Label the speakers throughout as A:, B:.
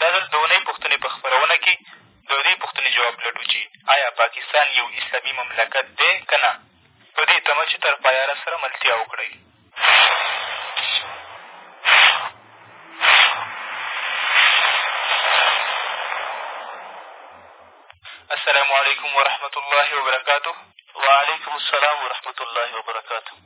A: دا
B: ځل د اونۍ پوښتنې په خپرونه کې د دې پوښتنې جواب لټو چې ایا پاکستان یو اسلامي مملکت دی که نه؟ په دې تمه چې تر پایه راسره ملتیا وکړئ. السلام علیکم ورحمة الله وبرکاته. وعلیکم السلام ورحمة الله وبرکاته.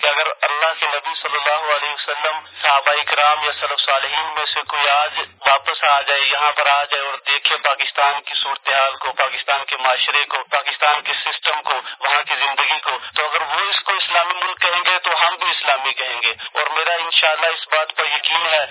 B: که
C: اګر
D: الله کې نبي صلی الله علیه وسلم صحابه کرام یا سلف صالحین مې سې کوی آج واپس آ جائے یها پر آ جائے اور دیکھې پاکستان کی صورتحال کو پاکستان کې معاشرې کو پاکستان کې سسټم کو وها کې زندګي کو تو اګر وو اس کو اسلامي ملک کهېنګې تو هم به اسلامي کهېنګې اور میرا انشاءالله اس بات پر یقین هې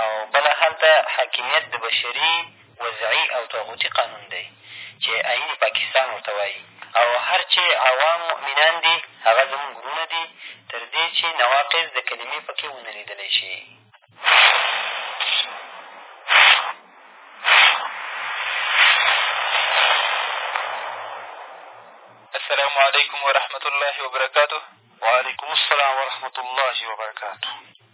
D: او بله هلته حاکمیت د بشري وضعي او طاغوتي قانون دی چې ایین پاکستان ورته وایي او هر چې عوام مؤمنان دي هغه زموږ وروڼه دي تر دې چې نواقض د کلمې په کې ونه لیدلی شي
E: السلام علیکم ورحمة الله وبرکاته
D: وعلیکم السلام ورحمة الله وبرکاته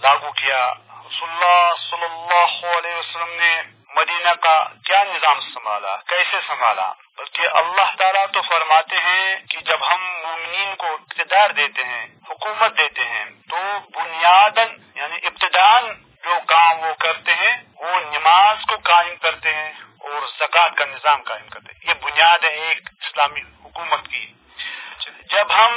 D: لاگو کیا رسول اللہ صلی اللہ علیہ وسلم نے مدینہ کا کیا نظام سنبھالا کیسے سنبھالا بلکہ اللہ تعالیٰ تو فرماتے ہیں کہ جب ہم مومنین کو اقتدار دیتے ہیں حکومت دیتے ہیں تو بنیاد یعنی ابتدان جو کام وہ کرتے ہیں وہ نماز کو قائم کرتے ہیں اور زکوٰۃ کا نظام قائم کرتے ہیں یہ بنیاد ہے ایک اسلامی حکومت کی جب ہم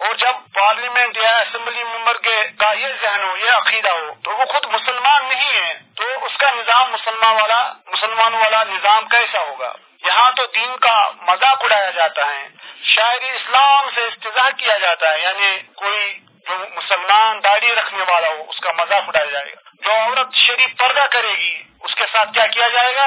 D: اور جب پارلیمنٹ یا اسمبلی ممبر کے کا یہ ذہن ہو یہ عقیدہ ہو تو وہ خود مسلمان نہیں ہے تو اس کا نظام مسلمانوں والا نظام کیسا ہوگا یہاں تو دین کا مذاق اڑایا جاتا ہے شاعری اسلام سے افتزا کیا جاتا ہے یعنی کوئی جو مسلمان داڑھی رکھنے والا ہو اس کا مذاق اڑایا جائے گا جو عورت شریف پردہ کرے گی ساتھ کیا کیا جائے گا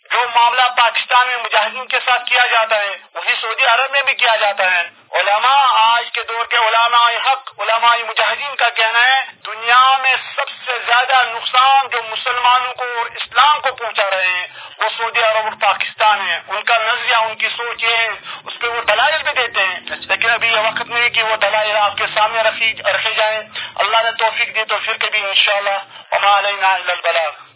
D: جو معاملہ پاکستان میں مجاہدین کے ساتھ کیا جاتا ہے وہی سعودی عرب میں بھی کیا جاتا ہے علماء آج کے دور کے علماء حق علماء مجاہدین کا
F: کہنا ہے دنیا میں سب سے زیادہ نقصان جو مسلمانوں کو اور اسلام کو پہنچا رہے ہیں وہ سعودی عرب اور پاکستان ہے ان کا نظریہ ان کی سوچ یہ ہے اس پہ وہ دلائل بھی دیتے ہیں اچھا۔ لیکن ابھی یہ وقت نہیں کہ وہ دلائل آپ کے سامنے رکھے جائیں الله اللہ توفیق دی توفیق پھر انشاءالله وما علینا الا البلاغ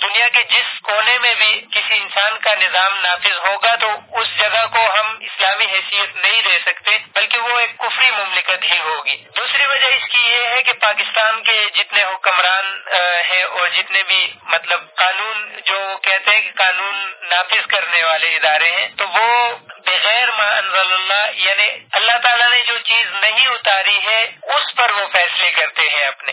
F: دنیا کے جس کونے میں بھی کسی انسان کا نظام نافذ ہوگا تو اس جگہ کو ہم اسلامی حیثیت نہیں دے سکتے بلکہ وہ ایک کفری مملکت ہی ہوگی دوسری وجہ اس کی یہ ہے کہ پاکستان کے جتنے حکمران ہیں اور جتنے بھی مطلب قانون جو کہتے ہیں کہ قانون نافذ کرنے والے ادارے ہیں تو وہ بغیر ما انزل اللہ یعنی اللہ تعالیٰ نے جو چیز نہیں اتاری ہے اس پر وہ فیصلے کرتے ہیں اپنے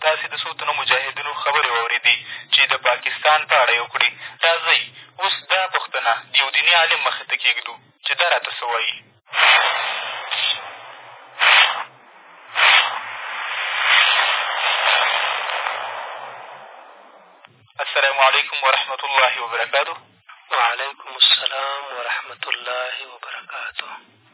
E: تاسې د څو تنو مجاهدینو خبرې واورېدې چې د پاکستان په اړه یې وکړې، راځئ اوس دا پوښتنه د یو دیني عالم مخې ته کېږدو چې دا راته څه وایي؟ السلام علیکم ورحمة الله وبرکاته.
G: وعلیکم السلام ورحمة الله وبرکاته.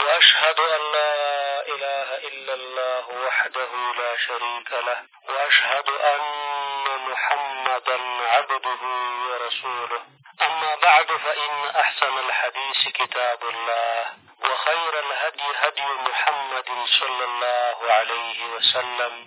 G: وأشهد أن لا إله إلا الله وحده لا شريك له وأشهد أن محمدا عبده ورسوله أما بعد فإن أحسن الحديث كتاب الله وخير الهدي هدي محمد صلى الله عليه وسلم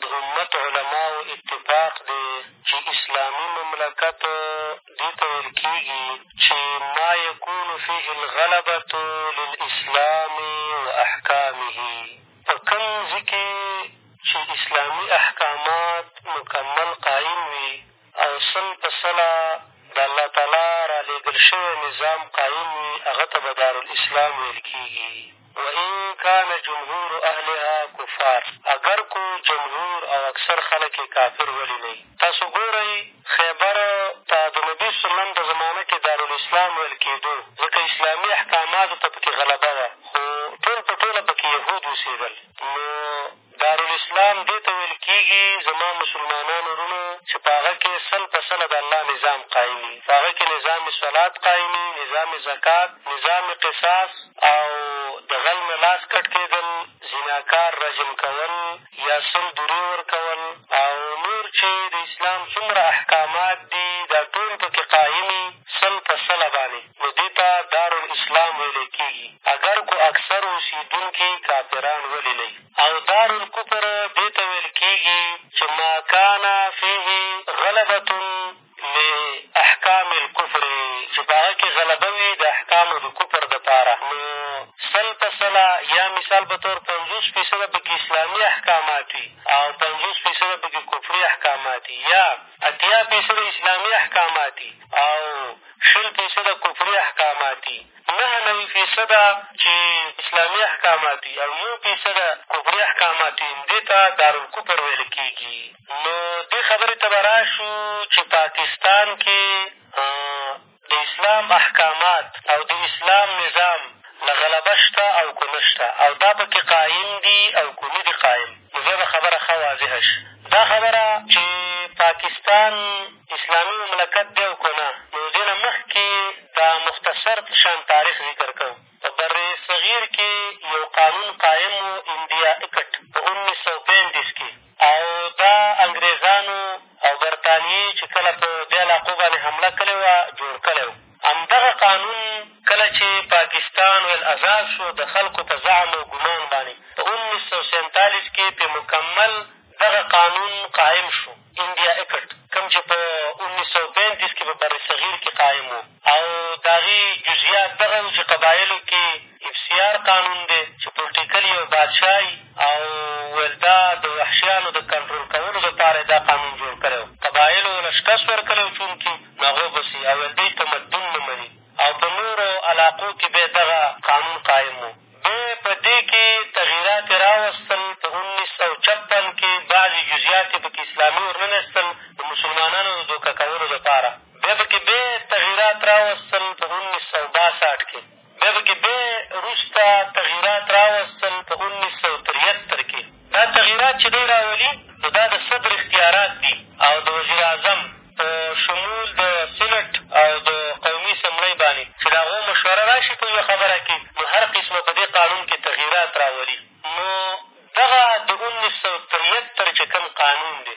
G: د امت علماو اتفاق دی چې اسلامي مملکت دې ته ویل کېږي چې ما یکون فیه الغلبة للاسلام واحکامه په کوم ځي کې چې اسلامي احکامات مکمل قایم وي او سل په سله د الله تعالی رالېږل شوی نظام قایم وي، هغه ته به دارالاسلام ویل کېږي. وان کان جمهور اهلها کفار اګر کو جمهور او اکثر خلک یې کافر ولې نه وي؟ تاسو ګورئ خیبر ته د نبي صلی الله علیه وسلم د زمانه کې دارالاسلام ویل کېدو، ځکه اسلامي احکاماتو ته په کې غلبه وه، خو ټول په ټوله په کې یهود اوسېدل، نو دارالاسلام دې ته ویل کېږي، زما مسلمانانو وروڼو! چې په هغه کې سل په سله د الله نظام قایم وي، په هغه کې نظام صلات قایم وي، نظام زکات، نظام قصاص او د غل نه لاس کټ کېدل، زناکار رجم کول یا سل دورې ورکول او نور چې د اسلام څومره احکامات دي، دا ټول په کې قایم وي، سل په سله باندې. نو دې ته دارالاسلام ویل کېږي، اګر کو اکثر اوسېدونکي کافران ولې نه وي او دارالکفر دې ته ویل کېږي چې ما کان فیه غلبة لاحکام الکفر چې په هغه کې غلبه وي د احکامو د کفر دپاره نو سل په سله یا مثال په طور پنځوس فیصده په کې اسلامي احکامات وي او پنځوس فیصده په کې کفري احکامات وي یا اتیا فیصده اسلامي احکامات وي او شل فیصده کفري احکامات دي، نهه نوي فیصده چې اسلامي احکامات دي او یو فیصده کفري احکامات دي، همدې ته دارالکفر ویل کېږي. نو دې خبرې ته به راشو چې پاکستان کې د اسلام احکامات او د اسلام نظام له غلبه شته او که نه شته او دا په کې قایم دي او که نه دي قایم، نو بیا به خبره ښه واضحه شي. دا خبره چې پاکستان اسلامي مملکت دی او که نه؟ نو دې نه مخکې دا مختصر په شان تاریخ ذکر کړو. په بر صغیر کې یو قانون قایم و انډیا اکټ په انیس سوه پنځوس کې او دا انګرېزانو او برطانیې چې کله په دې علاقو باندې حمله کړې وه جوړ کړی و. همدغه قانون کله چې پاکستان ویل ازاد شو د خلکو په زعم او ګمان باندې په انیس سوه سینتالیس کې پرې مکمل دغه قانون قایم شو، انډیا اېکټ، کوم چې په اوونیس سوه پنځوس کي په برصغیر کي قایم و او د هغه جزئیات دغه وو چې قبایلو کي اېف سي ار قانون دی چې پولټیکل یو بادشاه يي او ویل دا د وحشیانو د کنټرول کولو دپاره یې دا قانون جوړ کړی و، قبایلو له شکست ورکړی و چونکي نو هغو پسي او ویل دوی تمدن نه مني او په نورو علاقو کي بیا دغه قانون قایم و. ده په دې کښې تغیرات یې راوستل، په انیس سوه او چپن کښې بعضې جزیات یې پکې اسلامي ورننیستل د مسلمانانو د دوکه کولو دپاره بیا پکې بیا تغیرات راوستل، په انیس سوه او باساټ کښې بیا پکې بیا روسته تغیرات راوستل، په انیس سوه او تریهتر کښې. دا تغییرات چې دی راولي، نو دا د صدر اختیارات دي او د وزیراعظم په شمول د سېنټ او د قومي اسمبلۍ باندې چې د هغو مشوره راشي په یوه خبره کښې، نو هر قسمه په دې قانون کښې تغییرات راولي. نو دغه د اوونیس سوه تریتر چې کوم قانون دی،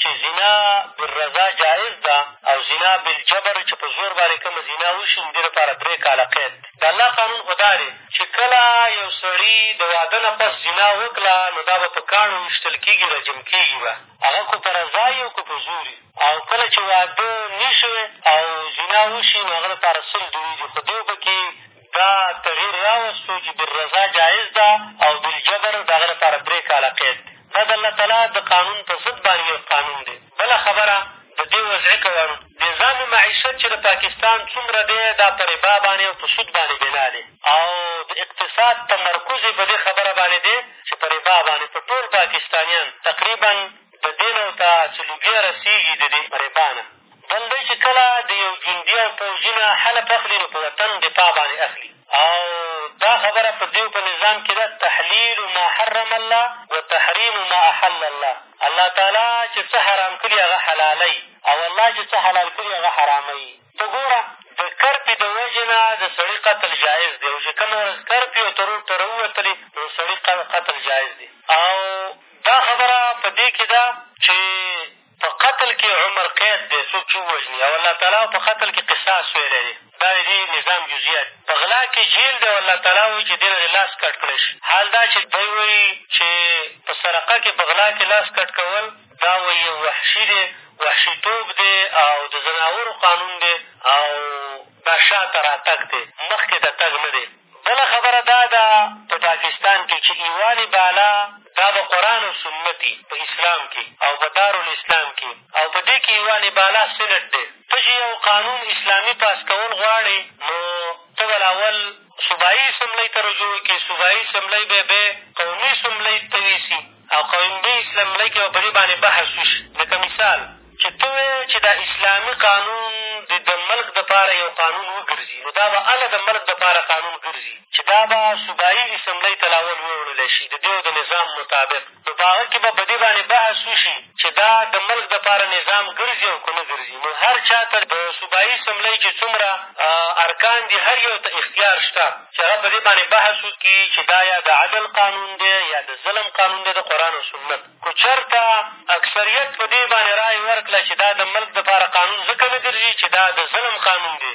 G: چې زنا بالرضا جائز ده او زنا بالجبر چې په زور باندې کومه زنا وشي نو دې لپاره درې کاله قید د الله قانون خو دا دی چې کله یو سړي د واده نه پس زنا وکړه نو دا به په کاڼو ویشتل کېږي رجم کېږي به هغه کو په رضا یې او کو په زور او کله چې واده نه شوی او زنا وشي نو هغه لپاره سل دوی دي خو دې به کې دا تغییر راوستو چې بالرضا جایز ده او بالجبر د هغه لپاره درې کاله قید دی. دا د الله تعالی د قانون په ضد باندې یو قانون دی. بله خبره د دې وضعې قوانون نظام معیشت چې د پاکستان څومره دی دا په ربا باندې او په سود باندې بنا دی او د اقتصاد تمرکز یې په دې خبره باندې دی چې په ربا باندې په ټول پاکستانیان تقریبا د دې نو ته چې لوبیا رسېږي د دې ربا نه بمبۍ چې کله د یو جندي او پوځي نه حلف اخلي نو په وطن دفاع باندې اخلي او دا خبره په دېو په نظام کښې ده تحلیل ما حرم الله و تحریم ما احل الله الله تعالی چې څه حرام کړي هغه حلالوي او الله چې څه حلال کړي هغه حراموي ته ګوره د کرپې د وجې نه د سړي قتل جایز دی او چې کومه ورځ کرپې او ترور ته راووتلې نو د سړي قتل جایز دی او دا خبره په دې کښې ده چې په قتل کښې عمر قید دی څوک چې ووژني او الله تعالی په قتل کښې قصاص ویلی دی دا د دې نظام جزئیات دي په غلا کښې جېل دی او الله تعالی وایي چې دې نه دې لاس کټ کړی شي حال دا چې دی وایي چې په سرقه کښې په غلا کښې لاس کټ کول دا وایي یو وحشي دی وحشیتوب دی او د ځناورو قانون دی او دا شا ته راتګ دی مخکې ته تګ نه دی بله خبره دا ده په پاکستان کې چې ایوان بالا دا به قرآن او سنت وي په اسلام کې او په دارالاسلام کې او په دې کې ایوان بالا سنټ دی ته چې یو قانون اسلامي پاس کول غواړې نو ته به اول صوبایي اسمبلۍ ته رجوع وکړې صوبایي اسمبلۍ به بیا قومي اسمبلۍ ته یوسي او قوانین اسلامۍ کې به په دې باندې بحث وشي لکه مثال چې ته وایې چې دا اسلامي قانون د د ملک دپاره یو قانون وګرځي نو دا به هله د ملک دپاره قانون ګرځي چې دا به صوبایي اسمبلۍ ته لاول ووړلی شي د دې د نظام مطابق نو په هغه کښې به په دې باندې بحث وشي چې دا د ملک دپاره نظام ګرځي او که نه ګرځي نو هر چا ته د صوبايي اسمبلۍ چې څومره ارکان دي هر یو ته اختیار شته چې هغه په دې باندې بحث وکړي چې دا یا د عدل قانون دی یا د ظلم قانون دی د قرآن او سنت که چېرته اکثریت په دې باندې رایې ورکړه چې دا د ملک دپاره قانون ځکه نه ګرځي چې دا د ظلم قانون دی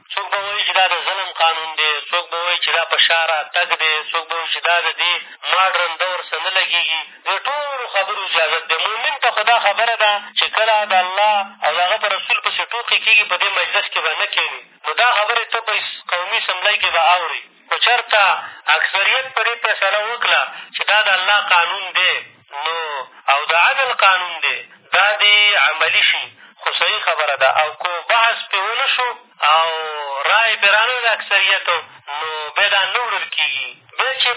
G: څوک به وایي چې دا د ظلم قانون دی، څوک به وایي چې دا په شا راتګ دی، څوک به وایي چې دا د دې ماډرن دور سره نه لګېږي. دې ټولو خبرو اجازت دی. مؤمن ته خو دا خبره ده چې کله د الله او د هغه د رسول پسې ټوقې کېږي، په دې مجلس کې به نه کښېني. نو دا خبرې ته په هېڅ قومي اسمبلۍ کې به اورې. که چېرته اکثریت په دې فیصله وکړه چې دا د الله قانون دی نو او د عدل قانون دی دا دې عملي شي خو صحیح خبره ده او که بحث پرې ونه شو او رایې پرې رانه د اکثریتو نو بیا دا نه وړل کېږي بیا چې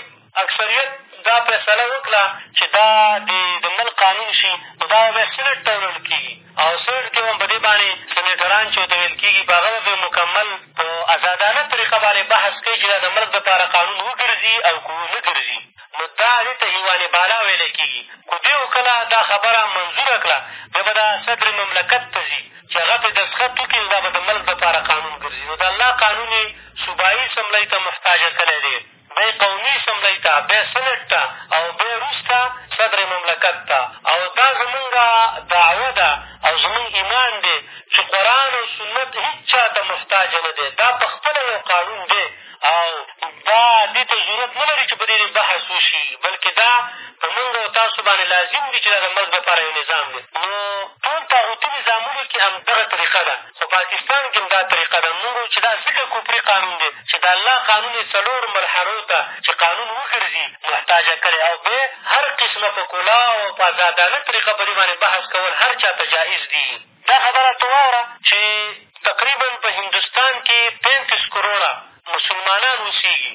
G: اکثریت دا فیصله وکړه چې دا دې د ملک قانون شي نو دا بیا سېنټ ته وړل کېږي او سوېډ کښې به هم په دې باندې سېنېټران چې ورته وېل کېږي په هغه به پرې مکمل په ازادانه طريقه باندې بحث کوي چې دا د ملک دپاره قانون وګرځي او که ونه ګرځي نو دا دې ته ايوان بالا ويلی کېږي که دې يو کله دا خبره منظوره کړه بيا به دا صدر مملکت ته ځي چې هغه پرې دستخط وکړي نو دا به د ملک دپاره قانون ګرځي نو د الله قانون يې صوبايي اسمبلۍ ته محتاجه کړی دی بۀ قومي اسمبلۍ ته، بۀ سېنېټ ته او بۀ وروسته صدر مملکت ته او دا زمونږ دعوه ده او زمونږ ايمان دی چې قرآن او سنت هېچا ته محتاج نه دی، دا په خپله يو قانون دی او دا دې ته ضرورت نه لري چې په دې دې بحث وشي بلکې دا په مونږ او تاسو باندې لازم دي چې دا د مرګ لپاره يو نظام دی نو ټول طاغوتي نظامونو کې هم دغه طريقه ده. خو پاکستان کښې هم دا طريقه ده مونږ چې دا ځکه کفري قانون دی چې د الله قانون يې څلور مرحلو ته چې قانون وګرځي محتاج کړی او بۀ هر قسمه په کلاؤ او په ازادانه طريقه په دې باندې بحث کول هر چا ته جائز دي دا خبره ته واوره چې تقريباً په هندوستان کښې پېنتيس کروړه مسلمانان اوسېږي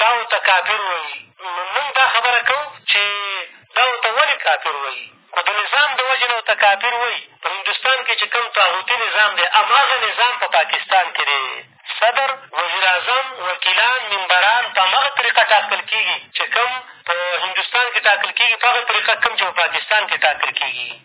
G: دا ورته کافر وایي، نو مونږ دا خبره کوو چې دا ورته ولې کافر وایي؟ خو د نظام د وجې نه ورته کافر وایي. په هندوستان کښې چې کوم طاغوتي نظام دی، هماغه نظام په پاکستان کښې دی. صدر، وزیراعظم، وکیلان، ممبران په هماغه طریقه ټاکل کېږي چې کوم په هندوستان کښې ټاکل کېږي، په هغه طریقه کوم چې په پاکستان کښې ټاکل کېږي.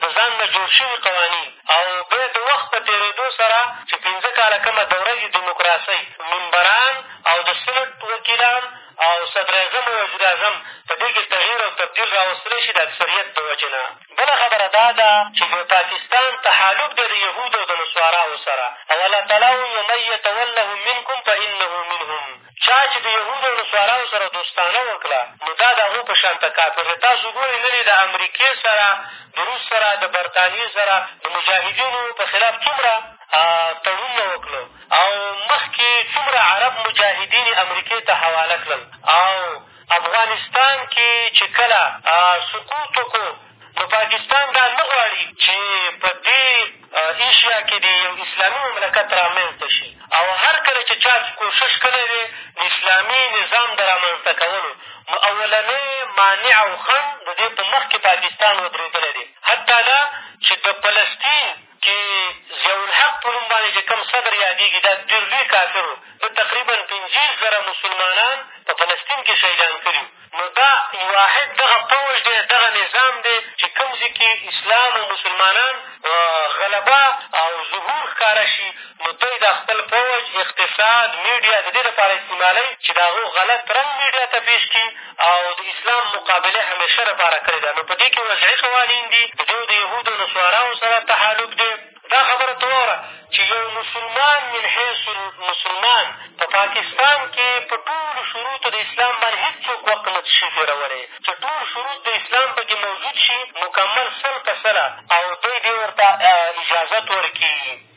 G: په ځنډ نه جوړ شوي قوانین او بیا د وخت په تېرېدو سره چې پېنځه کاله کومه دوره یې دموکراسۍ ممبران او د سېنېټ وکیلان او صدراعظم او وزیراعظم په دې کښې تغییر او تبدیل راوستلی شي د اکثریت د وجې نه بله خبره دا ده چې د پاکستان تحالف دی د یهودو او د نصاراو سره او الله تعالی وایي ومن یتوله منکم فانه منهم چا چې د یهودو او نصاراو سره دوستانه وکړه نو دا د هغو په شان ته کافر دی تاسو ګورئ نن یې د امریکې سره د روس سره د برطانیې سره د مجاهدینو په خلاف څومره تړونونه وکړو او مخکې څومره عرب مجاهدین امریکې ته حواله کړل او افغانستان کې چې کله سقوط وکړو نو پاکستان دا نه غواړي چې په دې ایشیا کې دې یو اسلامي مملکت رامنځ ته شي او هر کله چې چا کوشش کړی دی د اسلامي نظام د رامنځ ته کولو نو اولنی مانع او خنډ د دې په مخکې پاکستان ودرېدلی دی حتی دا چې د فلسطین کې ضیاءالحق په نوم باندې چې کوم صدر یادېږي دا ډېر لوی کافر و ده تقریبا پنځېس زره مسلمانان په فلسطین کې شهیدان کړي وو نو دا واحد دغه پوځ دی دغه نظام دی چې کوم ځای کې اسلام او مسلمانان غلبه او ظهور ښکاره شي نو دوی دا خپل پوځ اقتصاد میډیا د دې لپاره استعمالوي چې د هغو غلط رنګ میډیا ته پېش کړي او د اسلام مقابله یې همېشه لپاره کړې ده، نو په دې کښې وضعي قوانین دي، د دې او د یهودو او نصاراوو سره تحالف دی. دا خبره ته واوره چې یو مسلمان من حیث المسلمان په پاکستان کښې په ټولو شروطو د اسلام باندې هېڅ څوک وقت نه شي تېرولی چې ټول شروط د اسلام په کښې موجود شي مکمل سل په سله او دی دې ورته اجازت ورکړي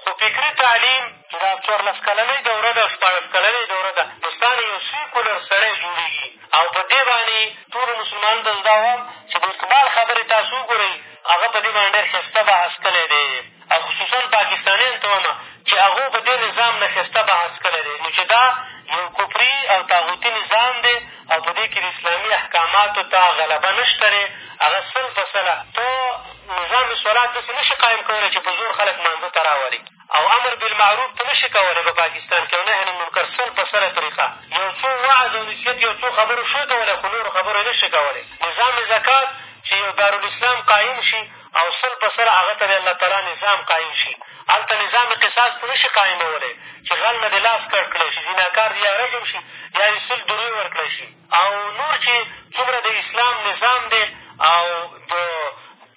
G: خو فکري تعلیم چې دا څوارلس کلنۍ دوره ده او شپاړس کلنۍ دوره ده، نو ستا نه یو سیکولر سړی جوړېږي او په دې باندې ټولو مسلمانانو ته زه دا وایم چې د اقبال خبرې تاسو وګورئ، هغه په دې باندې ډېر ښایسته بحث کړی دی او خصوصا پاکستانیانو ته وایم چې هغو په دې نظام نه ښایسته بحث کړی دی، نو چې دا یو کفري او طاغوتي نظام دی او په دې کښې د اسلامي احکاماتو ته غلبه نه شته دی هغه سل په سله ته نظام صلات داسې نه شې قایم کولی چې په زور خلک لمانځه ته راولې او امر بالمعروف ته نه شې کولی په پاکستان کښې او نهی عن المنکر سل په سله طریقه یو څو وعظ او نصیحت یو څو خبرو شې کولی خو نورو خبرو یې نه شې کولی نظام زکات چې یو دارالاسلام قایم شي او سل په سل هغه ته د الله تعالی نظام قایم شي، هلته نظام قصاص ته نه شي قایمولی چې غل نه دې لاس کړ کړی شي، زناکار دې یا رجم شي یا یې سل درې ورکړی شي او نور چې څومره د اسلام نظام دی او د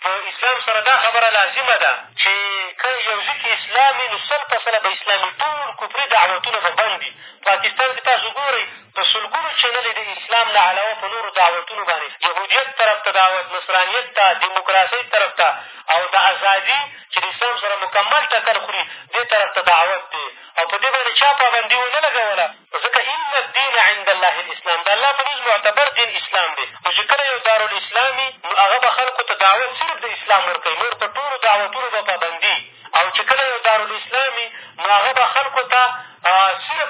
G: په اسلام سره دا خبره لازمه ده چې که یو ځي کښې اسلام وي نو سل په سله به اسلامي ټول کفري دعوتونه به بند دي، پاکستان کښې تاسو ګورئ په سلګونو چنلې د اسلام نه علاوه په نورو دعوتونو باندې یهودیت طرف ته دعوت، نصرانیت ته، دموکراسۍ طرف ته او د ازادي چې د اسلام سره مکمل ټکر خوري دې طرف ته دعوت دی او په دې باندې چا پابندي ونه لګوله ځکه ان الدین عند الله الاسلام د الله په نزد معتبر دین اسلام دی نو چې کله یو دارالاسلام وي نو هغه به خلکو ته دعوت صرف د اسلام ورکوي نور په ټولو دعوتونو به پابندي او چې کله یو دارالاسلام وي نو هغه به خلکو ته صرف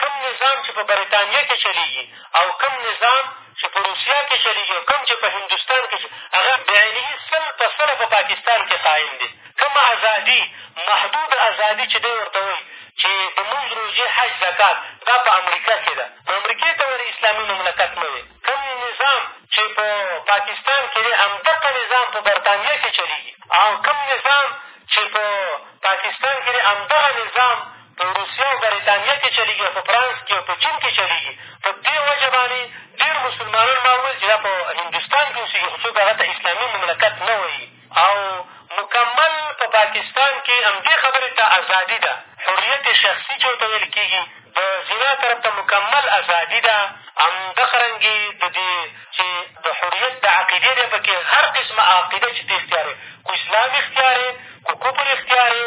G: کوم نظام چې په برېتانیا کې چلېږي او کوم نظام چې په روسیه کې چلېږي او کوم چې په هندوستان کې هغه بعینه سل په سله په پاکستان کې قایم دی کومه ازادي محدود ازادي چې دی ورته وایي چې د مونځ روژې حج زکات دا په امریکا کې ده نو امریکې ته ولې اسلامي مملکت نه دی کوم نظام چې په پاکستان کې دی همدقه نظام په برطانیه کې چلېږي او کوم نظام چې په پاکستان کې دی همدغه نظام په روسیه او بریتانیا کښې چلېږي او په فرانس کښې او په چین کښې چلېږي په دې وجه باندې ډېر مسلمانان ما وویل چې دا په هندوستان کښې اوسېږي خو څوک هغه ته اسلامي مملکت نه وایي او مکمل په پاکستان کښې همدې خبرې ته ازادي ده حریت شخصي چې ورته ویل کېږي د زنا طرف ته مکمل ازادي ده همدغه رنګې د دې چې د حریت د عقیدې دی په کې هر قسمه عقیده چې ته اختیاروې که اسلام اختیاروې که کفر اختیاروې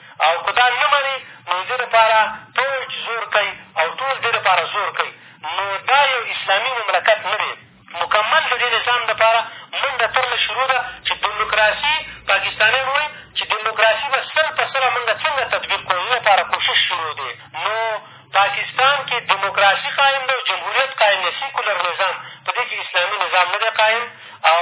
G: او که دا نه منې نو د دې لپاره پوج زور کوي او ټول دې لپاره زور کوي نو دا یو اسلامي مملکت نه دی مکمل د دې نظام لپاره منډه ترله شروع ده چې دیموکراسي پاکستانیان وایي چې دیموکراسي به سل په سله مونږ څنګه تطبیق کړو دې لپاره کوشش شروع دی نو پاکستان کې دیموکراسي قایم ده او جمهوریت قایم دی سیکولر نظام په دې کښې اسلامي نظام نه دی قایم او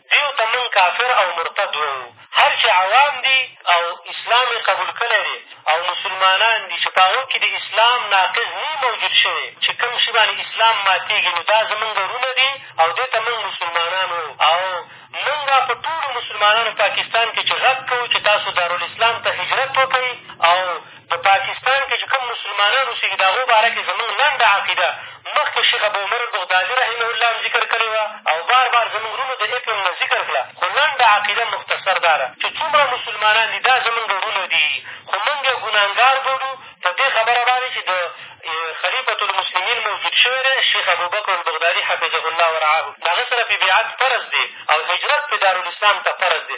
G: دیو ته مونږ کافر او مرتد وایو هر چې عوام دي او اسلام یې قبول کړی دی او مسلمانان دي چې په هغو کښې د اسلام ناقض نه وي موجود شوی چې کوم شي باندې اسلام ماتېږي نو دا زمونږ وروڼه دي او دې ته مونږ مسلمانان وایو او مونږ په ټولو مسلمانانو پاکستان کښې چې غږ کوو چې تاسو دارالاسلام ته هجرت وکړئ او په پاکستان کښې چې کوم مسلمانان اوسېږي د هغو باره کښې زمونږ لنډه عقیده مخکې شیخ ابوعمر البغدادي رحمه الله هم ذکر کړې وه او بار بار زمونږ ورونو د اېپېم نه ذکر کړه خو لنډه عقیده مختصر دا ده چې څومره مسلمانان دي دا زمونږ ورونه دي خو مونږ یې ګناهګار بولو په دې خبره باندې چې د خلیفة المسلمین موجود شوی دی شیخ ابوبکر البغدادي حفظه الله ورعاه د هغه سره پې بیعت فرض دی او هجرت پې دارالاسلام ته فرض دی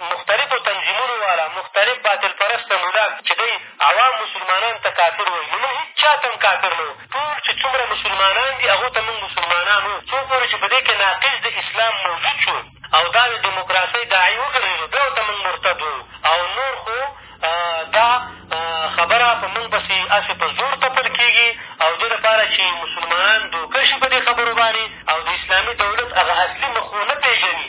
G: مختلفو تنظیمونو والا، مختلف باطل پرسته ملان چې دوی عوام مسلمانان ته کافر وايي، نو موږ هېچا ته هم کافر نه وو، ټول چې څومره مسلمانان دي هغو ته موږ مسلمانان وو، څو پورې چې په دې کښې ناقض د اسلام موجود شو او دا د دموکراسۍ داعي وګرځېدو بیا ورته موږ مرتد وایو او نور خو دا خبره په موږ پسې هسې په زور تپل کېږي او دې لپاره چې مسلمانان دوکه شي په دې خبرو باندې او د اسلامي دولت هغه اصلي
E: مخ ونه پېژني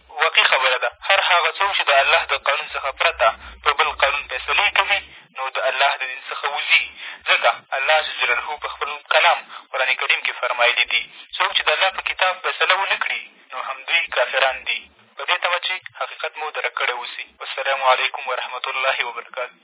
E: واقعي خبره ده، هر هغه څوک چې د الله د قانون څخه پرته په بل قانون فیصلې کوي، نو د الله د دین څخه وځي، ځکه الله جل جلاله په خپل کلام قرآن کریم کې فرمایلي دي، څوک چې د الله په کتاب فیصله ونه کړي، نو همدوی کافران دي، په دې تمه چې حقیقت مو درک کړی اوسي. والسلام علیکم ورحمة الله
A: وبرکاته.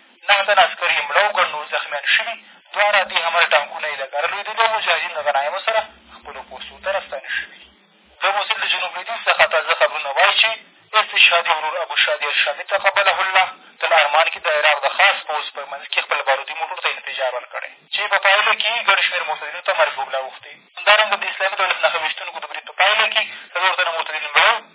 A: نهه تنه عسکر یې مړه او ګڼ نور زخمیان شوي، دوه عرادې حمله ټانکونه یې له کاره لوېدلي او مجاهدین له غنایمو سره خپلو پوستو ته راستانه شوي دي. د موصل له جنوب لوېدیځ څخه تازه خبرونه وایي چې استشهادي ورور ابوشادي الشامي تقبله الله تل ارمان کې د عراق د خاص پوځ په منځ کې خپل بارودي موټر ته انفجار ورکړی چې په پایله کې یې ګڼ شمېر معتدینو ته مرګ ژوبله اوښتې. همدارنګه د اسلامي دولت نښه ویشتونکو د برید په پایله کې څلور تنه معتدین مړه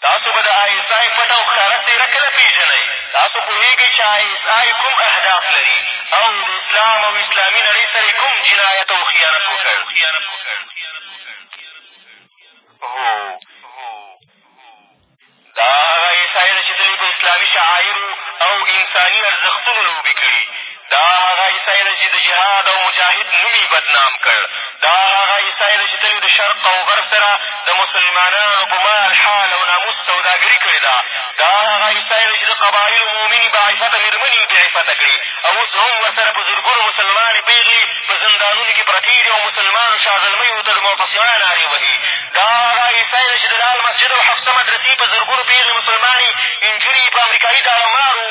A: تاسو به د آی ایس آی پټه او ښکاره څېره کله پېژنئ؟ تاسو پوهېږئ چې آی ایس آی کوم اهداف لري او د اسلام او اسلامي نړۍ سره یې
H: کوم
E: جنایت او خیانت وکړ؟ هو، دا هغه آی ایس آی ده چې تل یې په اسلامي شعایرو او انساني ارزښتونو لوبې کړي. دا هغه عیسی دی چې د جهاد او مجاهد نوم یې بدنام کړ، دا هغه عیسی دی چې تل یې د شرق او غرب سره د مسلمانانو په مال، حال او ناموس سوداګري کړې ده، دا هغه عیسی دی چې د قبایلو مؤمنې باعفته مېرمنې یې بېعفته کړې او اوس هم ورسره په زرګونو مسلمانې پېغلې په زندانونو کښې پرتې دي او مسلمانو شازلمیو ته د معتصما نارې وهي، دا هغه عیسی دی چې د لال مسجد او حفصه مدرسې په زرګونو پېغلې مسلمانې انجونې یې په امریکایي داړه مارو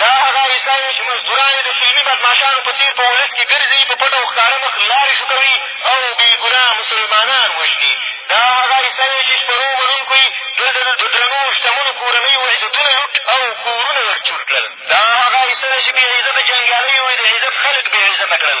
E: دا هغه عیسی دی چې مزدوران یې د فلمي بدماشانو په څېر په ولس کښې ګرځي، په پټه او ښکاره مخ لارې شکوي او بې ګناه مسلمانان وژني. دا هغه عیسی دی چې سپرو منونکو یې دلته د درنو شتمنو کورنیو عزتونه لوټ او کورونه ورچور کړل. دا هغه عیسی دی چې بې عزته جنګیالیو یې د عزت خلک بې عزته کړل.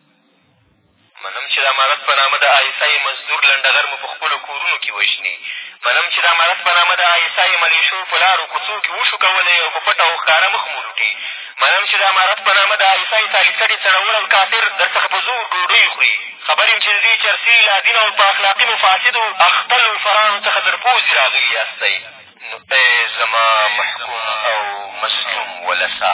E: منم چې د امارت په نامه د آی اس آی مزدور لنډغر مو په خپلو کورونو کښې وژني منم چې د امارت په نامه د آی اس آی ملېشو په لارو کوڅو کښې وشوکولی او په پټه او ښکاره مخ مو لوټي منم چې د امارت په نامه د آی اس آی تالیڅټې څڼور او کافر در څخه په زور ډوډۍ خوري خبر یم چې د دوی چرسي لادینه او په اخلاقي مفاسدو اختلو فرانو څخه تر پوزې راغلي یاستئ نو ای زما محکوم او مظلوم ولسه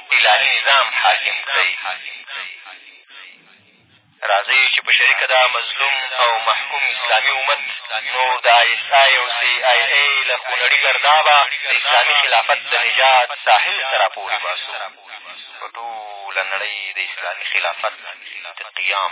E: الهي نظام حاکم کړئ راځئ چې په شریکه دا مظلوم او محکوم اسلامي امت نور د آی اس آی او سي آی ای له خونړي ګردابه د اسلامي خلافت د نجات ساحل ته راپورې باسو په ټوله نړۍ د اسلامي خلافت د قیام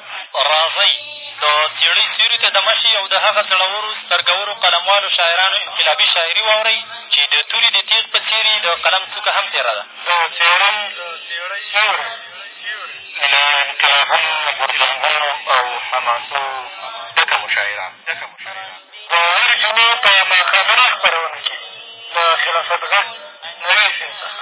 I: راځئ د څېړۍ سیوري ته دمه شئ او د هغه زړورو، زرګورو قلموالو شاعرانو انقلابي شاعري واورئ چې د توري د تېغ په څېر یې د قلم څوکه هم تېره ده.
D: د څېړۍ سیوری له انقلابونو، غورځنګونو او حماسو ډکه مشاعره د هرې جمعې په ماښامنۍ خپرونه کې له خلافت غږ نوي
J: اف ام څخه.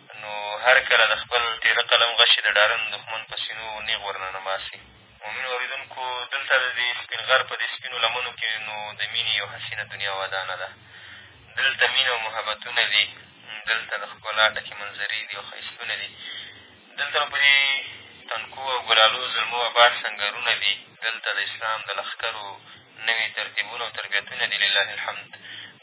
J: نو هر کله د خپل تېره قلم غشی د ډارن دښمن په سینو نېغ ورنه نماسي. مؤمنو اورېدونکو! دلته د دې سپین غر په دې سپینو لمنو کښې نو د مینې یو حسینه دنیا ودانه ده. دلته مینه او محبتونه دي، دلته د ښکلا ډکې منظرې دي او ښایستونه دي، دلته نو په دې تنکو او ګلالو زلمو اباد سنګرونه دي، دلته د اسلام د لښکرو نوي ترتیبونه او تربیتونه دي لله الحمد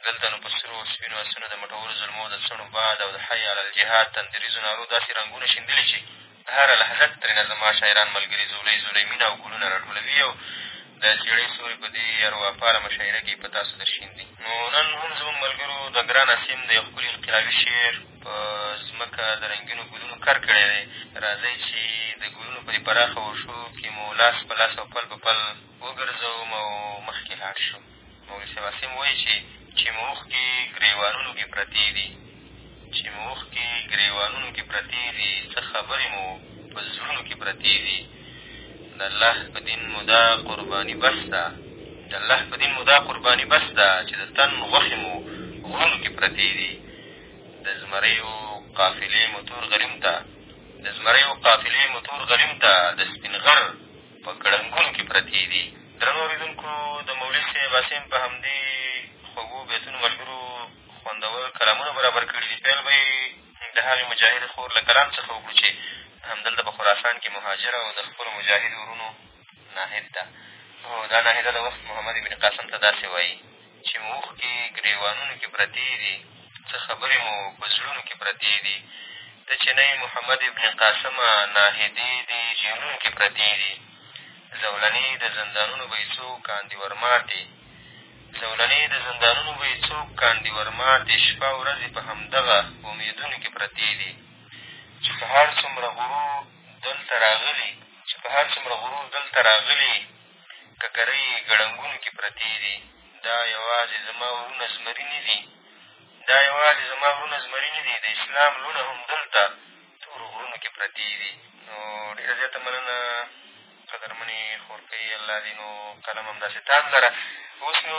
J: دلته نو په سرو او سپینو اسونو د مټورو زلمو د څڼو باد او د حی علی الجهاد تندریزو نارو داسې رنګونه شیندلي چې هره لحظه ترېنه زما شاعران ملګري ځولۍ ځولۍ مینه او ګلونه را ټولوي او د څېړۍ سوري په دې ارواپاله مشاعره کې په تاسو در شیندي نو نن هم زموږ ملګرو د ګران اسیم د یو ښکلي انقلابي شعر په ځمکه د رنګینو ګلونو کر کړی دی راځئ چې د ګلونو په دې پراخه ورشو کې مو لاس په لاس او پل په پل وګرځوم او مخکې لاړ شو. مولوي صاحب عاصم وایي چې چې مو اوښکې ګرېوانونو کې پرتې دي چې مو اوښکې ګرېوانونو کې پرتې دي څه خبرې مو په زړونو کې پرتې دي د الله په دین مو دا قرباني بس ده د الله په دین مو دا قرباني بس ده چې د تن غوښې مو غرونو کې پرتې دي د زمریو قافلې مو تور غریم ته د زمریو قافلې مو تور غریم ته د سپین غر په ګړنګونو کې پرتې دي. درنو اورېدونکو د مولوي صاحب عاصم په همدې خوږو بیتونو ملګرو خوندور کلامونه برابر کړي دي پیل به یې د هغې مجاهدې خور له کلام څخه وکړو چې همدلته په خراسان کې مهاجره او د خپلو مجاهدو ورونو ناهد ده هو دا ناهده د وخت محمد بن قاسم ته داسې وایي چې اوښکې ګرېوانونو کې پرتې دي څه خبرې مو په زړونو کې پرتې دي ته چې نه یې محمد ابن قاسمه ناهیدې دې جېلونو کې پرتې دي زولنې د زندانونو به یې څوک کاندي ورماتې زولنې د زندانونو به یې څوک کاندي ورماتې شپه ورځې په همدغه امیدونو کې پرتې دي چې په هر څومره غرور دلته راغلي چې په هر څومره غرور دلته راغلي ککرۍ یې ګړنګونو کښې پرتې دي دا یوازې زما ورونه زمري نه دي دا یوازې زما ورونه زمري نه دي د اسلام لوڼه هم دلته تورو غرونو کښې پرتې دي نو ډېره زیاته مننه قدرمنې خورکۍ الله دې نو قلم همداسې تاند لره اوس نو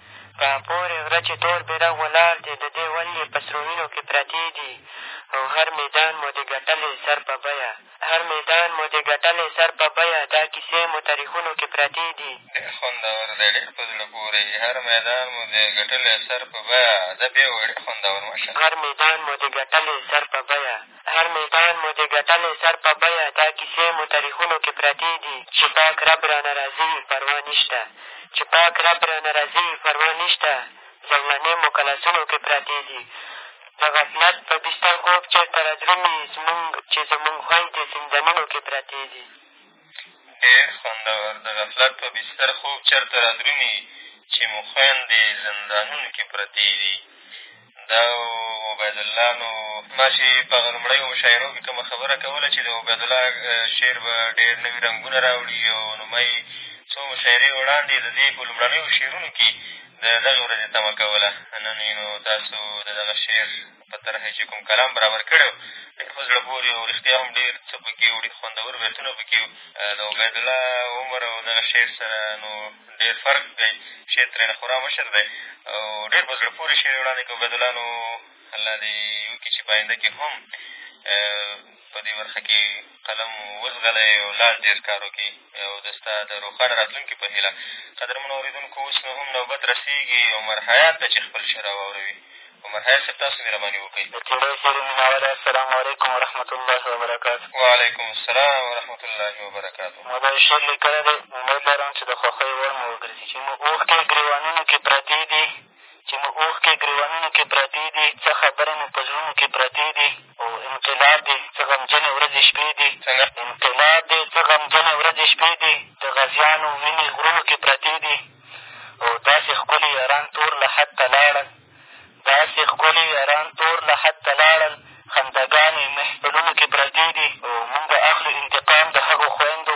J: په
K: پورې غره چې تور بېرغ ولاړ دی د دې ول یې په سرو وینو کې پرتې دي او هر میدان مو دې ګټلی سر په بیه هر میدان مو دې ګټلی سر په بیه دا کیسې مو تاریخونو کې پرتې دي.
J: ډېر خوندور دی ډېر په زړه پورې هر میدان مو دې ګټلی سر په بیه دا بیا ووایه ډېر خوندور ماشاءالله.
K: هر میدان مو دې ګټلی سر په بیه. هر مېدان مو دې ګټلی سر په بیه دا کیسې مو تریخونو کې پرتې دي چې پاک رب رانه راضي وي پروا نشته چې پاک رب رانه راضي وي پروا نشته زولنې مو کلاسونو کې پرتې دي د غفلت په بستر خوب چېرته را درومي زمونږ چې زمونږ خویندې زندانونو کې پرتې دي
J: ډېر خوندور د غفلت په بستر خوب چېرته را درومي چې مو خویندې زندانونو کښې پرتې دي دا عبیدالله نو ما چې په هغه لومړیو مشاعرو کښې کومه خبره کوله چې د عبیدالله شعر به ډېر نوي رنګونه را وړي او نو ما یې څو مشاعرې وړاندې د دې په لومړنیو شعرونو کښې د دغې ورځې تمه کوله نن یې نو تاسو د دغه شعر په طرح یې چې کوم کلام برابر کړی و ډېر په زړه پورې او رښتیا هم ډېر څه په کښې وو ډېر خوندور بیتونه په کښې وو د عبیدالله عمر او دغه شعر سره نو ډېر فرق دی شعر ترېنه خورا مشر دی او ډېر په زړه پورې شعر یې وړاندې کړ عبیدالله نو الله دې وکړي چې په آینده کښې هم په دې برخه کې قلم وځغلی او لا ډېر کار وکړي او د ستا د روښانه راتلونکي په هیله قدرمنو اورېدونکو اوس نو هم نوبت رسېږي عمر حیات ته چې خپل شعر راواوروي عمر حیات صاحب تاسو مهرباني وکړئ
L: د ټولو شعري میناوال السلام علیکم ورحمت الله وبرکاتو
J: وعلیکم السلام ورحمت الله وبرکاتو
L: ما دا شعر لیکلی دی امید لرم چې د خوښۍ وړ مو وګرځي چې مو اوښکې ګرېوانونو کې پرتې دي چې مو اوښکې ګرېوانونو کې پرتې دي څه خبرې مو په زړونو کې پرتې دي او انقلاب دی څه غمجنې ورځې شپې دي څنګه انقلاب دی څه غمجنې ورځې شپې دي د غازیانو وینې غرونو کې پرتې دي او داسې ښکلي یاران تور له حد ته لاړل داسې ښکلي یاران تور له حد ته لاړل خنداګانې محفلونو کې پرتې دي او مونږ اخلو انتقام د هغو خویندو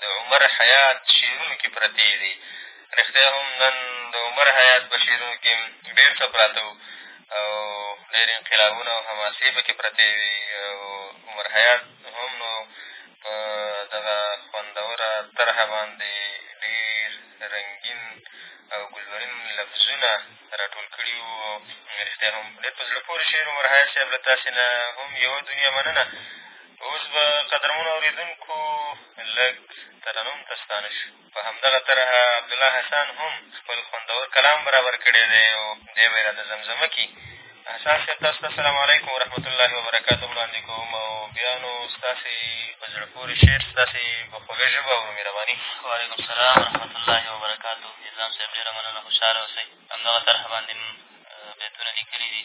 L: د عمر حیات شعرونو کښې پرتې دي
J: رښتیا هم نن د عمر حیات په شعرونو کښې بېرته پراته وو او ډېر انقلابونه او حماسې په کښې پرتې وې او عمر حیات هم نو په دغه خوندوره طرحه باندې ډېر رنګین او ګلورین لفظونه را ټول کړي وو رښتیا هم ډېر په زړه پورې شعر عمر حیات صاحب له تاسې نه هم یوه دنیا مننه اوس به قدرمنو اورېدونکو لږ ترنم ته ستانه شو په همدغه طرح عبدالله حسان هم خپل خوندور کلام برابر کړی دی او دی به یې راته زمزمه کړي حسان صاحب تاسو ته السلام علیکم ورحمت الله وبرکاتو وړاندې کوم او بیا نو ستاسې په زړه پورې شعر ستاسې په خوږه ژبه او مهرباني
M: وعلیکم السلام ورحمت الله وبرکاتو نظام صاحب ډېره مننه خوشحاله اوسئ همدغه طرح باندې بیتونه لیکلي دي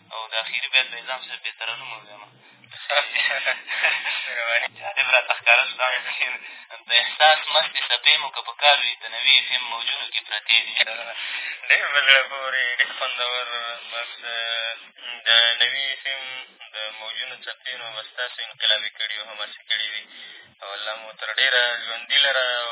M: او د اخري بیت به یې ځان پسې بې ترنم ووایم جالب را ته ښکاره شو د احساس مستې څپې مو که په کار وي د نوي اف ایم موجونو کښې پرتې دي
J: ډېر په زړه پورې ډېر خوندور بس د نوي اف ایم د موجونو څپې نو بس تاسو انقلابي کړي او همسې کړي وي او الله مو تر ډېره ژوندي لره او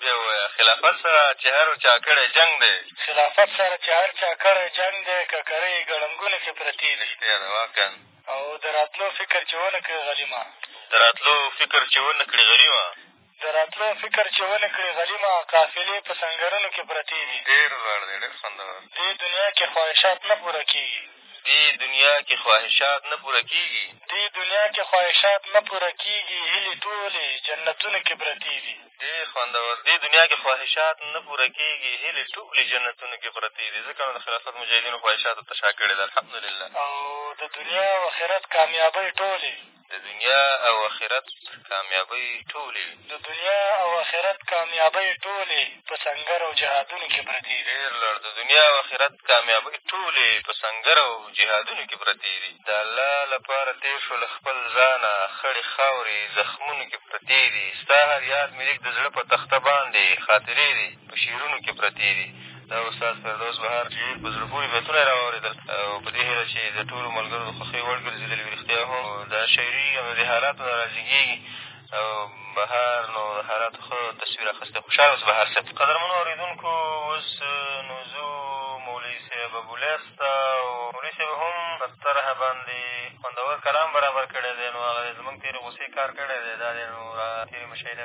J: دی ووایه خلافت سره چې هر چا کړی جنګ دی
N: خلافت سره چې هر چا کړی جنګ دی ککرۍ یې ګړنګونې کښې پرتې دي
J: رښتیا ده واقعا
N: او د راتلو فکر چې ونه کړې غلیمه
J: د راتلو فکر چې ونه کړې غلیمه
N: د راتلو فکر چې ونه کړې غلیمه قافلې په سنګرونو کښې پرتې دي
J: ډېر لوړ دی ډېر خوندور
N: دې دنیا کښې خواهشات نه پوره کېږي
J: دې دنیا کې خواهشات نه پوره کېږي.
N: دې دنیا کې خواهشات نه پوره کېږي. هیلې ټولې جنتونو کې پرتې دي.
J: ډېر خوندور. دې دنیا کې خواهشات نه پوره کېږي. هیلې ټولې جنتونو کې پرتې دي. ځکه نو د خلافت مجاهدینو خواهشاتو ته شا کړې ده. الحمدلله.
N: او د دنیا او اخرت کامیابۍ ټولې
J: د دنیا او اخرت کامیابۍ ټولې.
N: د دنیا او اخرت کامیابۍ ټولې په سنګر او جهادونو کښې پرتې دي.
J: ډېر لوړ، د دنیا او اخرت کامیابۍ ټولې په سنګر او جهادونو کښې پرتې دي. د الله لپاره تېر شو له خپل ځانه، خړې خاورې زخمونو کښې پرتې دي. ستا هر یاد مې لیک د زړه په تخته باندې، خاطرې دې په شعرونو کښې پرتې دي. دا استاد فردوس بهار ډېر په زړه پورې بیتونه یې را واورېدل او په دې هیله چې د ټولو ملګرو د خوښۍ وړ ګرځېدلي وي رښتیا هم دا شاعري هم د دې حالاتو نه را زېږېږي او بهار نو د حالاتو ښه تصویر اخیستی خوشحال اوسې بهار صاحب قدرمنو اورېدونکو اوس نو ځو مولوي صاحب ابولیاس ته او مولوي صاحب هم په طرح باندې خوندور کلام برابر کړی دی نو هغه زمونږ تېرې غوسې کار کړی دی دا دی نو تېرې مشاعرې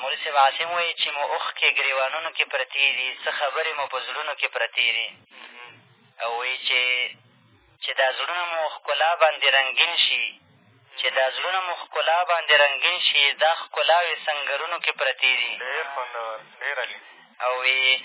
J: مولوي صاحب
M: عاصم وایي چې مو اوښکې ګرېوانونو کې پرتې دي څه خبرې مو په زړونو کې پرتې دي او وایي چې چې دا زړونه مو ښکلا باندې رنګین شي چې دا زړونه مو ښکلا باندې رنګین شي دا ښکلاوې سنګرونو کې پرتې دي او وایي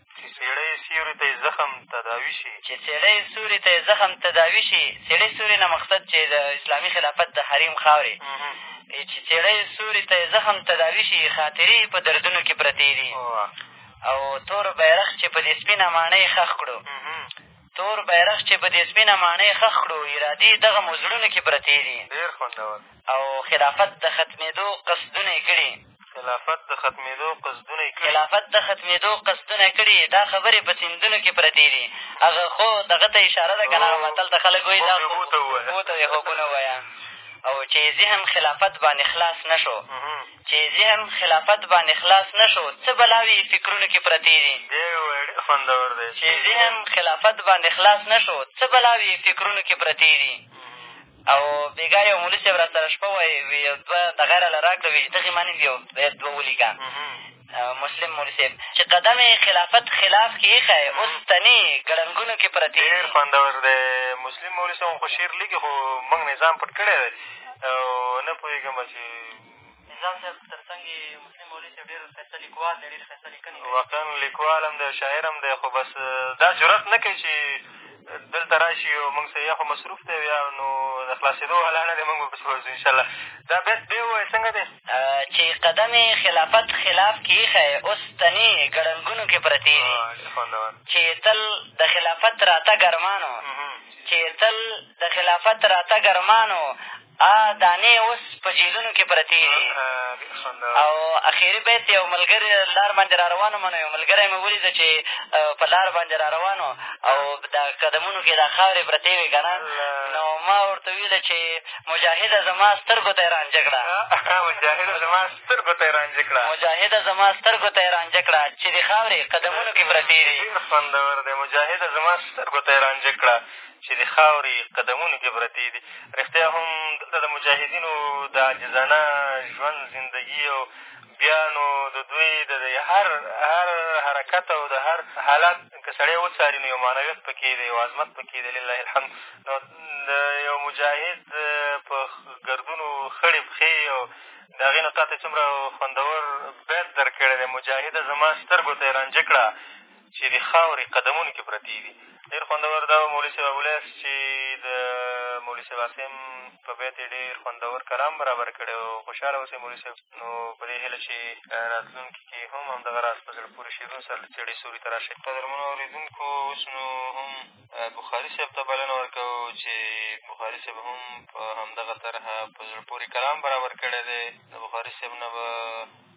M: چې څېړۍ
J: سیوري ته یې زخم تداوي شي
M: چې څېړۍ سوري ته یې زخم تداوي شي څېړۍ سوري نه مقصد چې د اسلامي خلافت د حریم خاورې چې څېړۍ سوري ته یې زخم تداوي شي خاطرې په دردونو کې پرتې دي او تور بیرغ چې په دې سپینه ماڼۍ ښخ کړو
O: تور بیرغ چې په دې سپینه ماڼۍ ښخ کړو ارادې دغه مو زړونو کې پرتې دي او خلافت د ختمېدو قصدونه یې کړي
J: خلافت د ختمېدو قصدونه کړي
O: خلافت د ختمېدو قصدونه کړي دا خبرې په سیندونو کښې پرتې دي هغه خو دغه ته اشاره ده که نه متل ته خلک وایي دا
J: اوبو ته ووایه
O: خوبونه ووایه او چې ذهن خلافت باندې خلاص نه شو چې ذهن خلافت باندې خلاص نه شو څه بلاوې فکرونو کښې پرتې دي
J: خوندور دی
O: چې ذهن خلافت باندې خلاص نه شو څه بلاوې فکرونو کښې پرتې دي او بېګاه یو مولي صاحب را سره شپه وه وي یو دوه دغه راله راکړه وي دغې معنې دې یو بیت دوه ولیکه مسلم مولي صاحب چې قدم خلافت خلاف کې ایښی اوس تنې ګړنګونو کې پرتې
J: ډېر خوندور دی مسلم مولي صاحب خو شعر لیکي خو موږ نظام پټ کړی دی او نه پوهېږم چې
O: نظام صاحب تر څنګ یې مسلم مولوي صاحب ډېر ښایسته لیکوال دی ډېرې ښایسته لیکنې کوي
J: واقعا لیکوال هم دی او شاعر هم دی خو بس دا جرأت نه کوي چې دلته را شي او مونږ سره یا خو مصروف دی یا نو د خلاصېدو والا نه دی مونږ به پسې ورځو انشاءالله دا بیت بیا ووایه څنګه دی
O: چې قدم خلافت خلاف کې ایښی اوس تنې ګړنګونو کې پرتې دي چې تل د خلافت راتګ ارمانو چې تل د خلافت راتګ ارمانو دانې اوس په جېلونو کښې پرتې دي او اخري بیت یو ملګري لار باندې را روان وم نو یو ملګری مې ولیده چې په لار باندې را روان و او دا قدمونو کښې دا خاورې پرتې وې که نه نو ما ورته ویله چې مجاهده زما سترګو ته یې رانجه کړه
J: مجاهده زما سترګو ته یې رانجه کړه
O: مجاهده زما سترګو ته یې رانجه کړه چې د خاورې قدمونو کښې پرتې دي
J: ډېر خوندور دی مجاهده زما سترګو ته یې رانجه کړه چې د خاورې قدمونو کې پرتې دي رښتیا هم دلته د مجاهدینو د عاجزانه ژوند زندګي او بیا نو د دوی د هر هر حرکت او د هر حالت که سړی وڅاري نو یو معنویت په کښې دی یو عظمت په کښې دی لله الحمد نو د یو مجاهد په ګردونو خړې پښې او د هغې نه تا ته څومره خوندور بیت در کړی دی مجاهده زما سترګو ته یې رانجه کړه چې د خاورې قدمونو کښې پرتې دي ډېر خوندور دا و مولوي صاحب ابولیس چې د مولوي صاحب عاصم په بیت یې ډېر خوندور کلام برابر کړی او خوشحاله اوسئ مولوي صاحب نو په دې هیله چې راتلونکي کښې هم همدغه راز په زړه پورې شعرونو سره له څېړې سوري ته را شئ قدرمنو اورېدونکو اوس نو هم بخاري صاحب ته بلنه ورکوو چې بخاري صاحب هم په همدغه طرحه په زړه پورې کلام برابر کړی دی د بخاري صاحب نه به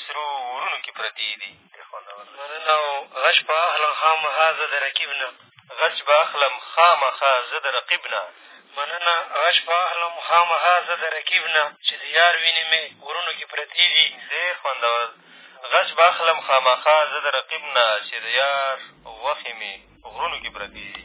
P: سرو
J: ورونو کښې پرتې دي
P: مننه او غچ به اخلم خامخا زه د رقیب نه
J: غچ به اخلم خامخا زه د رقیب نه
P: مننه غچ به اخلم خامخا زه د رقیب نه چې د یار وینې مې ورونو کښې پرتې دي
J: ډېر خوندور غچ به اخلم خامخا زه د رقیب نه چې د یار غوښې مې غرونو کښې پرتې دي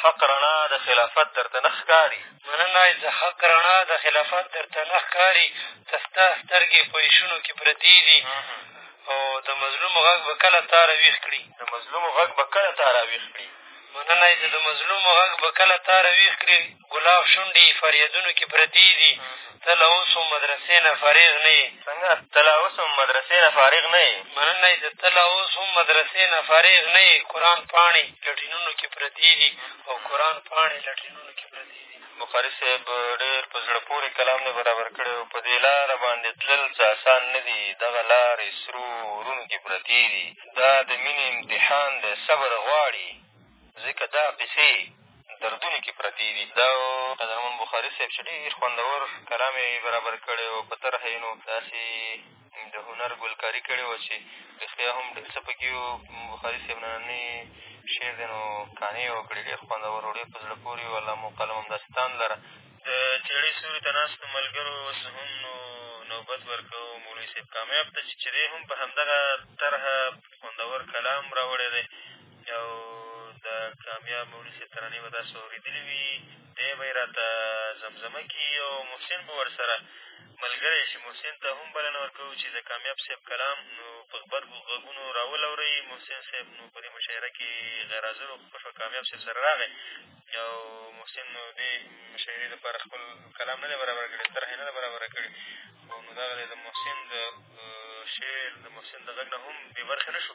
P: حق رڼا د خلافت درته نه ښکاري مننه عزه حق رڼا د خلافت درته نه ښکاري ته ستا سترګې په عیشونو کښې پرتې دي او د مظلومو غږ به کله تا راویښ کړي
J: د مظلومو غږ به کله تا راویښ کړي
P: مننه عزه د مظلومو غږ به کله تا راویښ کړي ګلاب شونډې یې فریادونو کښې پرتې دي ته لا اوس هم مدرسې نه فارغ نه یې.
J: څنګه ته لا اوس هم مدرسې نه فارغ نه یې؟
P: مننه یې چې ته لا اوس هم مدرسې نه فارغ نه یې. قرآن پاڼې لټرینونو کښې پرتې دي او قرآن پاڼې لټرینونو کښې پرتې دي.
J: بخاري صاحب ډېر په زړه پورې کلام دی برابر کړی او په دې لاره باندې تلل څه اسان نه دي دغه لارې سرو ورونو کې پرتې دي دا د مینې امتحان دی صبر غواړي ځکه دا قصې دردونو کښې پرتې دي دا قدرمن بخاري صاحب چې ډېر خوندور کلام یې برابر کړی او په طرح یې نو داسې د هنر ګلکاري کړې وه چې رښتیا هم ډېر څه په کښې وو بخاري صاحب نننی شعر دی نو قانع یې وکړې ډېر خوندور او ډېر په زړه پورې و الله مو قلم همداسې تاند لره د چېړۍ سوري ته ناستو ملګرو اوس هم نو نوبت ورکوو مولوي صاحب کامیاب ته چې دی هم په همدغه طرح خوندور کلام راوړی دی او د کامیاب مولوي صاحب ترانې به تاسو اورېدلې وي دی به یې را ته زمزمه کړي او محسن به ورسره ملګری شي محسن ته هم بلنه ورکوو چې د کامیاب صاحب کلام نو په غبرګو غږونو را ولورئ محسن صاحب نو په دې مشاعره کښې غیر حاضر و خوښ کامیاب صاحب سره راغی او محسن نو دې مشاعرې لپاره خپل کلام نه دی برابر کړی طرح یې نه ده برابره کړې خو نو دغه دی د محسن د شعر د محسن د غږ نه هم بې برخې نه شو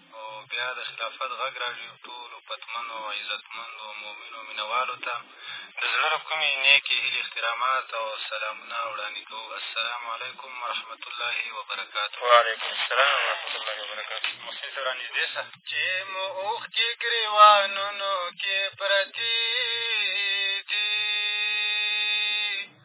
J: او
Q: بیا د خلافت غږ راځي ټولو پتمنو او عزتمندو مؤمنو مینوالو ته د زړه له کومې نیکې هیلې احترامات او سلامونه وړاندې کوو السلام علیکم ورحمت الله وبرکاتو
J: وعلیکم السلام ورحمت الله وبرکاتو
Q: محسن صاحب را نږدې شه چې مو اوښکې ګریوانونو کې پرتې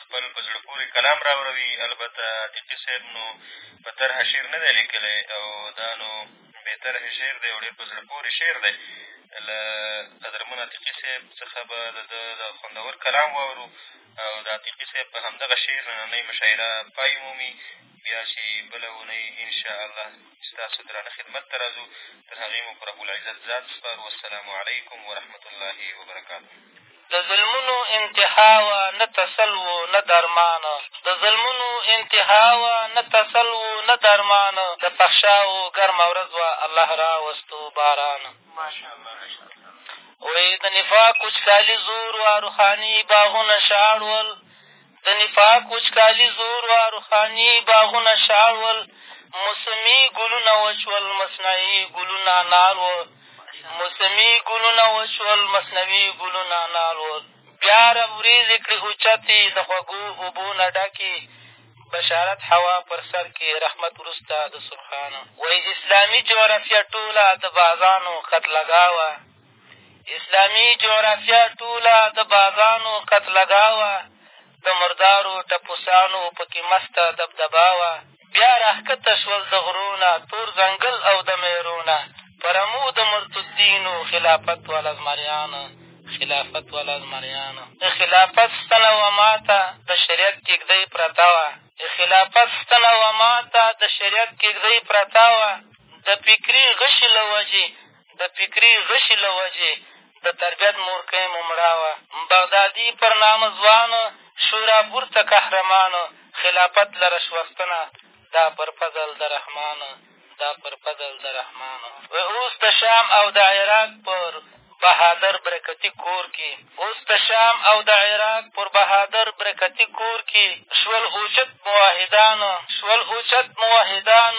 J: خپل په زړه پورې کلام راوروي البته عتیقي صاحب نو په طرحه شعر نه دی لیکلی او دا نو بې طرحې شعر دی او ډېر په زړه پورې شعر دی له قدرمن عتیقي صاحب څخه به د ده د خوندور کلام واورو او د عتیقي صاحب په همدغه شعر نننۍ مشاعره پای مومي بیا چې بله اونۍ انشاءالله ستاسو درانه خدمت ته را ځو تر هغې مو په رب العزت ذات سپارو والسلام علیکم ورحمة الله وبرکاته
R: د ظلمونو انتها وه نه تسل و نه درمان د ظلمونو انتها وه نه تسل و نه درمان د پخشاو ګرمه ورځ وه الله راوستو باران وایې د نفاق وچکالي زور وه روښاني باغونه شاړ ول د نفاق وچکالي زور وه روښاني باغونه شاړ ول موسمي ګلونه وچ ول مصنوعي ګلونه نال و موسمي ګلونه وچ ول مصنوعي ګلونه نال و بیا رب ورېځې کړې اوچتې د خوږو اوبو نه ډکې بشارت هوا پر سر کې رحمت وروسته د سبحانه وایي اسلامي جغرافیه ټوله د بازانو قتلګاه وه اسلامي جغرافیه ټوله د بازانو قتله ګا وه، د مردارو ټپوسانو په کې مسته دبدبا وه، بیا راښکته شول د غرو نه تور ځنګل او د مېرو نه په رمو د مرتدینو خلافت والا زمریان خلافت والا زمریان د خلافت ستنه و ماته د شریعت کېږدۍ پرته وه د خلافت ستنه و ماته د شریعت کېږدۍ پرته وه د فکري غشي له وجې د فکري غشي له وجې د تربیت مورکۍ مو مړه وه. بغدادي پر نامه ځوان شورابور ته قهرمان خلافت لره شوستنه دا پر فضل د رحمان دا پر فضل د رحمان وه اوس د شام او د عراق پر بهادر برکتي کور کې اوس د شام او د عراق پر بهادر برکتي کور کې شول اوچت موحدان شول اوچت
J: موحدان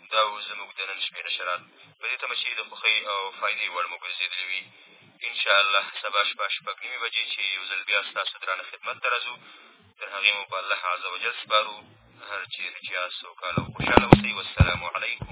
J: دا اوس زموږ د نن شپې نشرات په دې تمه چې د خوښۍ او فایدې وړ مو ګرځېدلي وي انشاءالله سبا شپه شپږ نیمې بجې چې یو ځل بیا ستاسو درانه خدمت ته راځو تر هغې مو په الله عز وجل سپارو هر چېرې چې یاست سوکاله او خوشحاله اوسئ والسلام علیکم